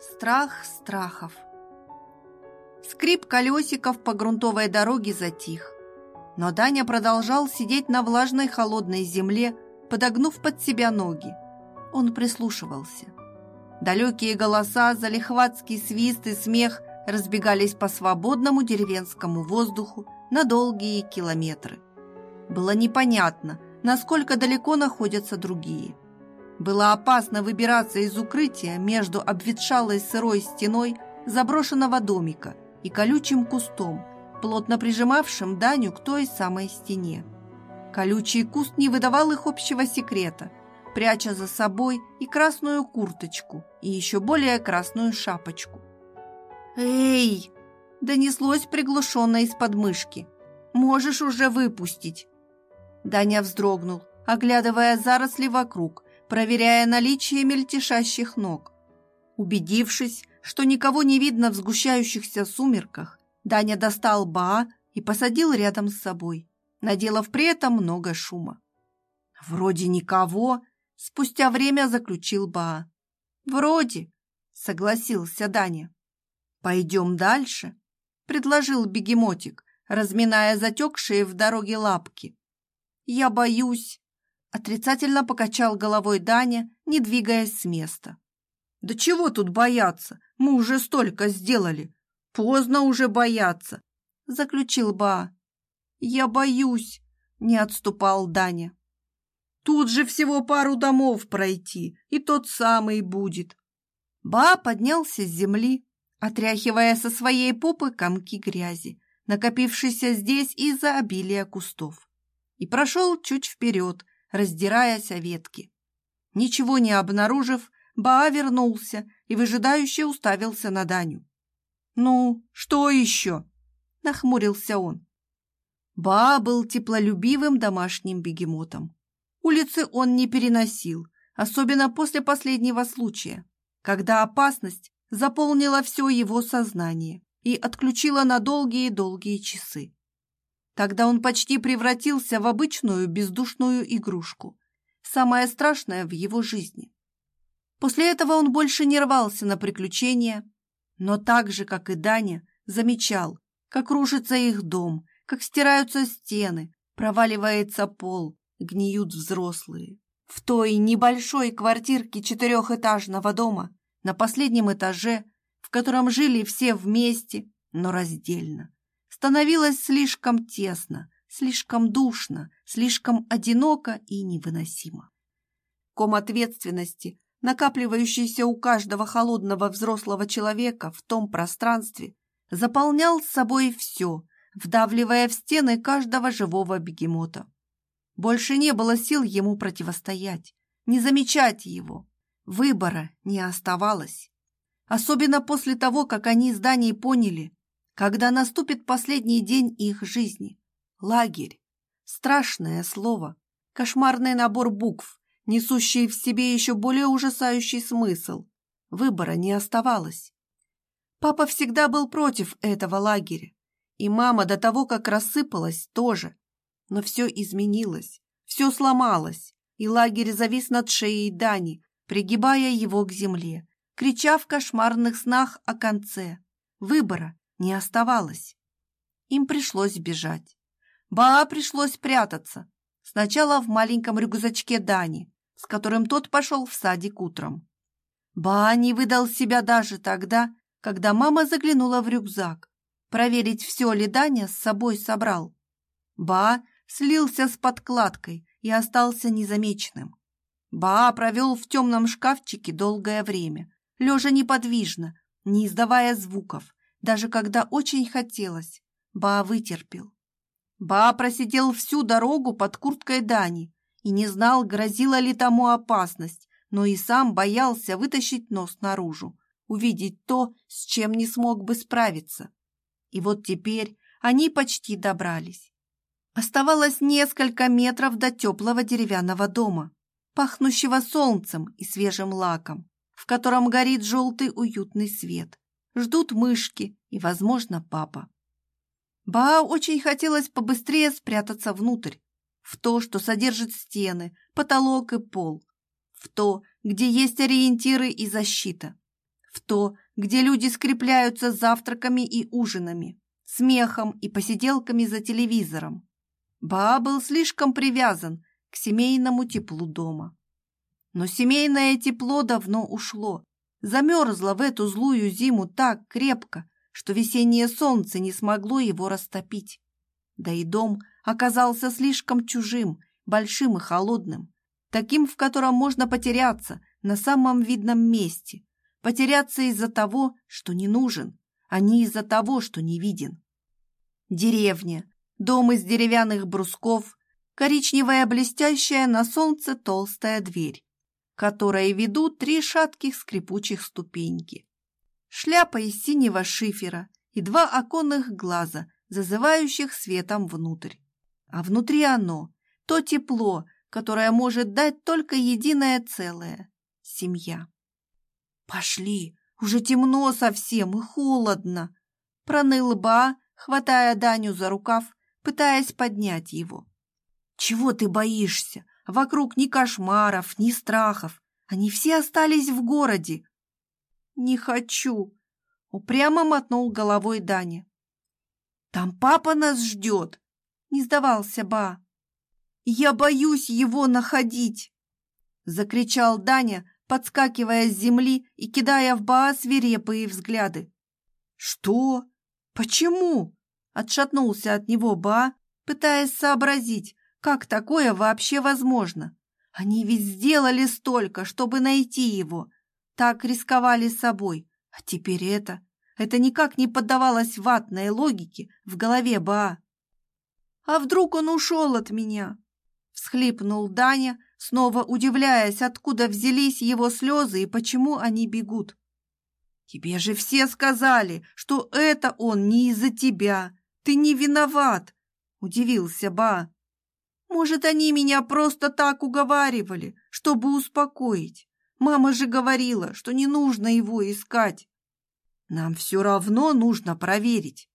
Страх страхов. Скрип колесиков по грунтовой дороге затих. Но Даня продолжал сидеть на влажной холодной земле, подогнув под себя ноги. Он прислушивался. Далекие голоса, залихватский свист и смех разбегались по свободному деревенскому воздуху на долгие километры. Было непонятно, насколько далеко находятся другие. Было опасно выбираться из укрытия между обветшалой сырой стеной заброшенного домика и колючим кустом, плотно прижимавшим Даню к той самой стене. Колючий куст не выдавал их общего секрета, пряча за собой и красную курточку, и еще более красную шапочку. «Эй!» – донеслось приглушенно из подмышки. «Можешь уже выпустить!» Даня вздрогнул, оглядывая заросли вокруг, проверяя наличие мельтешащих ног. Убедившись, что никого не видно в сгущающихся сумерках, Даня достал Баа и посадил рядом с собой, наделав при этом много шума. «Вроде никого», — спустя время заключил Баа. «Вроде», — согласился Даня. «Пойдем дальше», — предложил бегемотик, разминая затекшие в дороге лапки. «Я боюсь», Отрицательно покачал головой Даня, не двигаясь с места. «Да чего тут бояться? Мы уже столько сделали. Поздно уже бояться», — заключил Ба. «Я боюсь», — не отступал Даня. «Тут же всего пару домов пройти, и тот самый будет». Ба поднялся с земли, отряхивая со своей попы комки грязи, накопившейся здесь из-за обилия кустов, и прошел чуть вперед, раздираясь о ветки. Ничего не обнаружив, Баа вернулся и выжидающе уставился на Даню. «Ну, что еще?» – нахмурился он. Баа был теплолюбивым домашним бегемотом. Улицы он не переносил, особенно после последнего случая, когда опасность заполнила все его сознание и отключила на долгие-долгие часы. Тогда он почти превратился в обычную бездушную игрушку, самое страшное в его жизни. После этого он больше не рвался на приключения, но так же, как и Даня, замечал, как рушится их дом, как стираются стены, проваливается пол, гниют взрослые. В той небольшой квартирке четырехэтажного дома, на последнем этаже, в котором жили все вместе, но раздельно становилось слишком тесно, слишком душно, слишком одиноко и невыносимо. Ком ответственности, накапливающийся у каждого холодного взрослого человека в том пространстве, заполнял с собой все, вдавливая в стены каждого живого бегемота. Больше не было сил ему противостоять, не замечать его. Выбора не оставалось. Особенно после того, как они с Даней поняли, когда наступит последний день их жизни. Лагерь. Страшное слово. Кошмарный набор букв, несущий в себе еще более ужасающий смысл. Выбора не оставалось. Папа всегда был против этого лагеря. И мама до того, как рассыпалась, тоже. Но все изменилось, все сломалось, и лагерь завис над шеей Дани, пригибая его к земле, крича в кошмарных снах о конце. Выбора не оставалось. Им пришлось бежать. Баа пришлось прятаться. Сначала в маленьком рюкзачке Дани, с которым тот пошел в садик утром. Баа не выдал себя даже тогда, когда мама заглянула в рюкзак, проверить, все ли Даня с собой собрал. Баа слился с подкладкой и остался незамеченным. Баа провел в темном шкафчике долгое время, лежа неподвижно, не издавая звуков, даже когда очень хотелось, Ба вытерпел. Ба просидел всю дорогу под курткой Дани и не знал, грозила ли тому опасность, но и сам боялся вытащить нос наружу, увидеть то, с чем не смог бы справиться. И вот теперь они почти добрались. Оставалось несколько метров до теплого деревянного дома, пахнущего солнцем и свежим лаком, в котором горит желтый уютный свет ждут мышки и, возможно, папа. Баа очень хотелось побыстрее спрятаться внутрь, в то, что содержит стены, потолок и пол, в то, где есть ориентиры и защита, в то, где люди скрепляются завтраками и ужинами, смехом и посиделками за телевизором. Баа был слишком привязан к семейному теплу дома. Но семейное тепло давно ушло, замерзло в эту злую зиму так крепко, что весеннее солнце не смогло его растопить. Да и дом оказался слишком чужим, большим и холодным, таким, в котором можно потеряться на самом видном месте, потеряться из-за того, что не нужен, а не из-за того, что не виден. Деревня, дом из деревянных брусков, коричневая блестящая на солнце толстая дверь, которой ведут три шатких скрипучих ступеньки. Шляпа из синего шифера и два оконных глаза, зазывающих светом внутрь. А внутри оно, то тепло, которое может дать только единое целое — семья. «Пошли, уже темно совсем и холодно!» — проныл Ба, хватая Даню за рукав, пытаясь поднять его. «Чего ты боишься? Вокруг ни кошмаров, ни страхов. Они все остались в городе». «Не хочу», — упрямо мотнул головой Даня. «Там папа нас ждет», — не сдавался Ба. «Я боюсь его находить!» — закричал Даня, подскакивая с земли и кидая в Баа свирепые взгляды. «Что? Почему?» — отшатнулся от него Ба, пытаясь сообразить, как такое вообще возможно. Они ведь сделали столько, чтобы найти его. Так рисковали собой. А теперь это... Это никак не поддавалось ватной логике в голове Ба. «А вдруг он ушел от меня?» — всхлипнул Даня, снова удивляясь, откуда взялись его слезы и почему они бегут. «Тебе же все сказали, что это он не из-за тебя. Ты не виноват!» — удивился Ба. «Может, они меня просто так уговаривали, чтобы успокоить? Мама же говорила, что не нужно его искать. Нам все равно нужно проверить».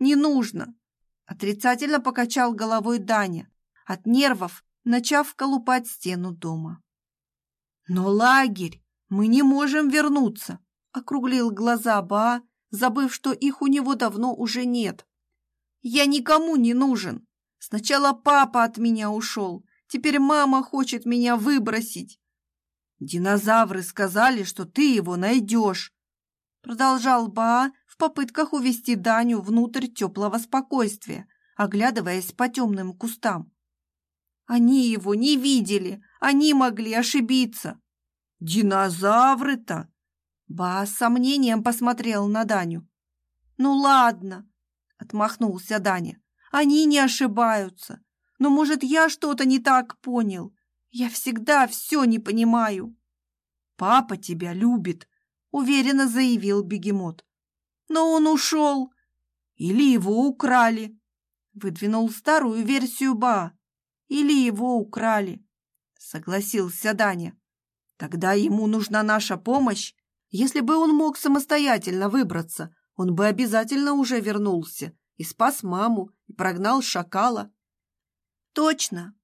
«Не нужно!» — отрицательно покачал головой Даня, от нервов начав колупать стену дома. «Но лагерь! Мы не можем вернуться!» — округлил глаза Ба, забыв, что их у него давно уже нет. «Я никому не нужен. Сначала папа от меня ушел, теперь мама хочет меня выбросить. Динозавры сказали, что ты его найдешь!» Продолжал Ба в попытках увести Даню внутрь теплого спокойствия, оглядываясь по темным кустам. Они его не видели, они могли ошибиться. Динозавры-то! Ба с сомнением посмотрел на Даню. Ну ладно, отмахнулся Даня. Они не ошибаются. Но, может, я что-то не так понял. Я всегда все не понимаю. Папа тебя любит, уверенно заявил бегемот. Но он ушел. Или его украли. Выдвинул старую версию Ба. Или его украли, согласился Даня. Тогда ему нужна наша помощь. Если бы он мог самостоятельно выбраться, он бы обязательно уже вернулся и спас маму, и прогнал шакала. Точно.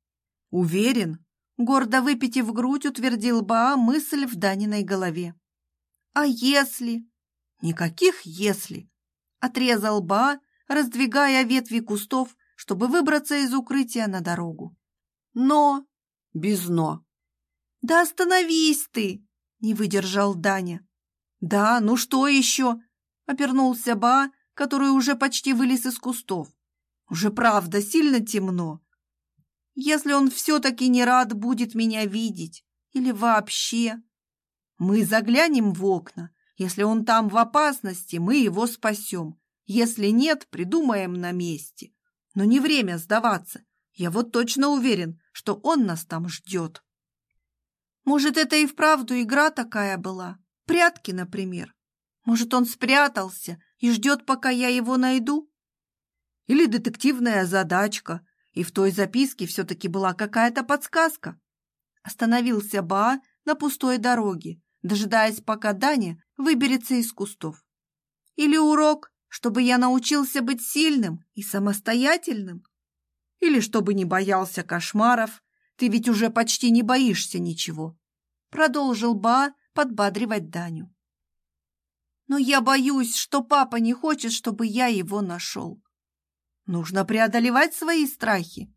Уверен. Гордо выпитив грудь, утвердил Баа мысль в Даниной голове. А если? Никаких «если». Отрезал Ба, раздвигая ветви кустов чтобы выбраться из укрытия на дорогу. Но... Без «но». «Да остановись ты!» — не выдержал Даня. «Да, ну что еще?» — обернулся Ба, который уже почти вылез из кустов. «Уже правда сильно темно. Если он все-таки не рад будет меня видеть, или вообще...» «Мы заглянем в окна. Если он там в опасности, мы его спасем. Если нет, придумаем на месте. Но не время сдаваться. Я вот точно уверен, что он нас там ждет. Может, это и вправду игра такая была? Прятки, например. Может, он спрятался и ждет, пока я его найду? Или детективная задачка, и в той записке все-таки была какая-то подсказка. Остановился Ба на пустой дороге, дожидаясь, пока Даня выберется из кустов. Или урок, чтобы я научился быть сильным и самостоятельным? Или чтобы не боялся кошмаров? Ты ведь уже почти не боишься ничего. Продолжил Ба подбадривать Даню. Но я боюсь, что папа не хочет, чтобы я его нашел. Нужно преодолевать свои страхи.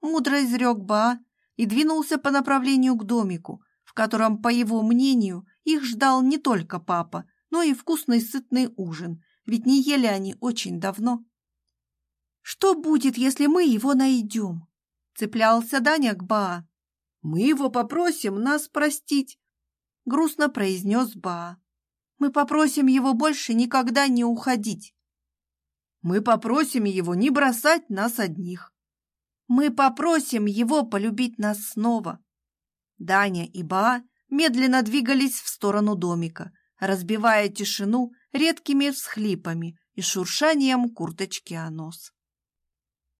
Мудро изрек Ба и двинулся по направлению к домику, в котором, по его мнению, их ждал не только папа, но и вкусный сытный ужин, ведь не ели они очень давно. «Что будет, если мы его найдем?» — цеплялся Даня к Ба. «Мы его попросим нас простить», — грустно произнес Ба. «Мы попросим его больше никогда не уходить. Мы попросим его не бросать нас одних. Мы попросим его полюбить нас снова». Даня и Ба медленно двигались в сторону домика, разбивая тишину редкими всхлипами и шуршанием курточки о нос.